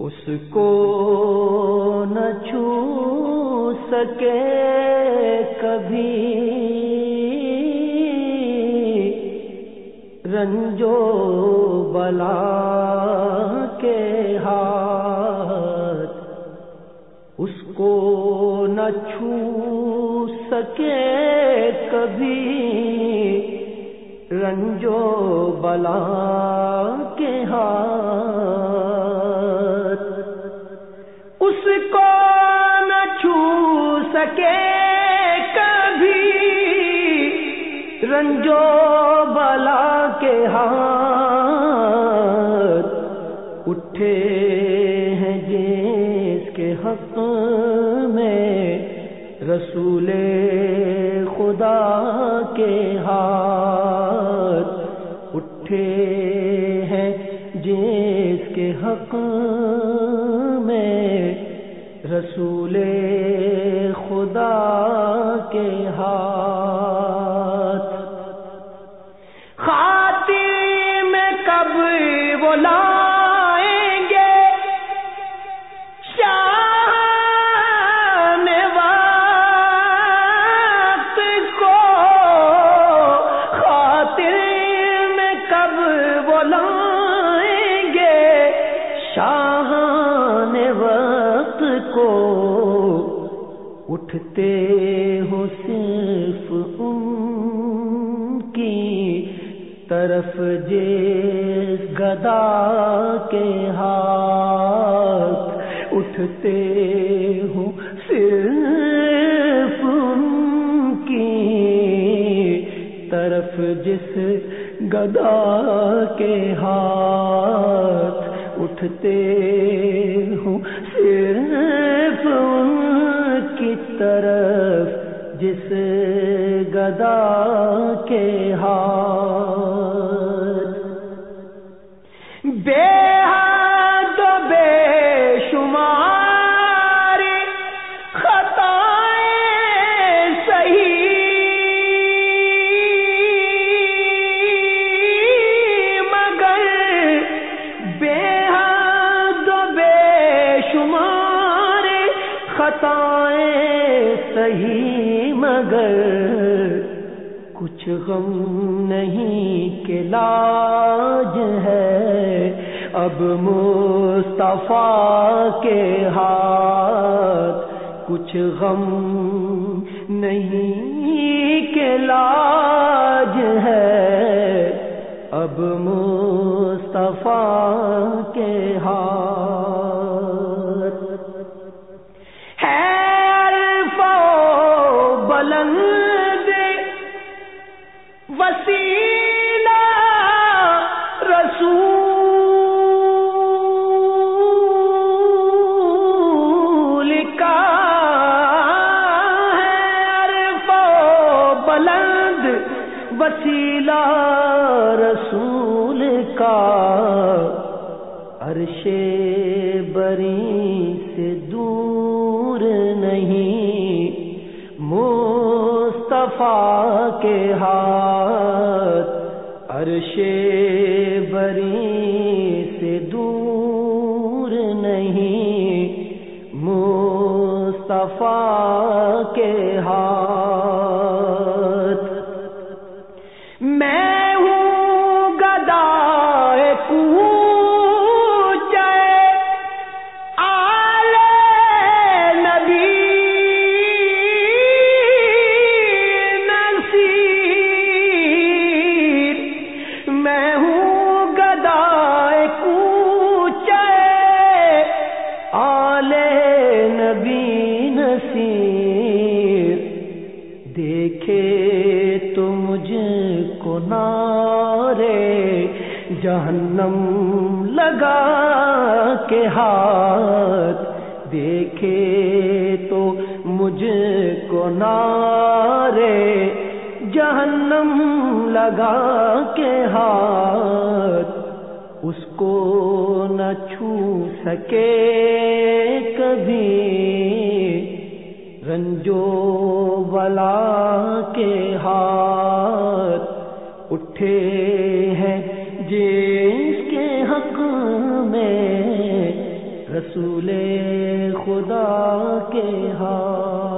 اس کو نہ چھو سکے کبھی۔ رنجو بلا کے ہاتھ اس کو نہ چھو سکے کبھی۔ رنجو بلا کے ہاتھ رنجو بلا کے ہاتھ اٹھے ہیں جس کے حق میں رسول خدا کے ہاتھ اٹھے ہیں جس کے حق میں رسول خدا کے ہاتھ شاہان وقت کو اٹھتے ہو صرف ان کی طرف جس گدا کے ہاتھ اٹھتے ہو صرف ان کی طرف جس گدا کے ہاتھ اٹھتے ہوں صرف ان کی طرف جس گدا کے ہاتھ۔ بے خطائیں صحیح مگر کچھ غم نہیں کہ لاج ہے۔ اب مصطفیٰ کے ہاتھ کچھ غم نہیں وسیلہ رسول کا عرش بری سے دور نہیں مصطفیٰ کے ہاتھ عرش بری سے دور نہیں مصطفیٰ کے ہاتھ جہنم لگا کے ہاتھ دیکھے تو مجھ کو نارے جہنم لگا کے ہاتھ اس کو نہ چھو سکے کبھی رنجو بلا کے ہاتھ اٹھے میں رسول خدا کے ہاتھ